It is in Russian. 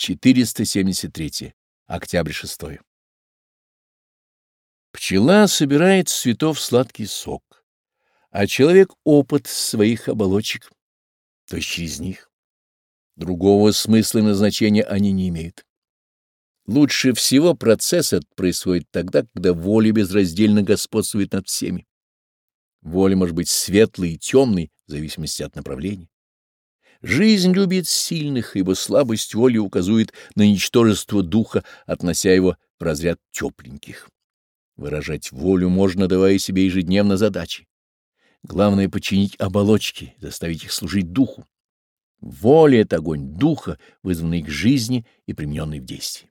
473. Октябрь 6. Пчела собирает с цветов сладкий сок, а человек — опыт своих оболочек, то есть через них. Другого смысла и назначения они не имеют. Лучше всего процесс этот происходит тогда, когда воля безраздельно господствует над всеми. Воля может быть светлой и темной в зависимости от направления. Жизнь любит сильных, ибо слабость воли указывает на ничтожество духа, относя его в разряд тепленьких. Выражать волю можно, давая себе ежедневно задачи. Главное — починить оболочки, заставить их служить духу. Воля — это огонь духа, вызванный к жизни и примененный в действии.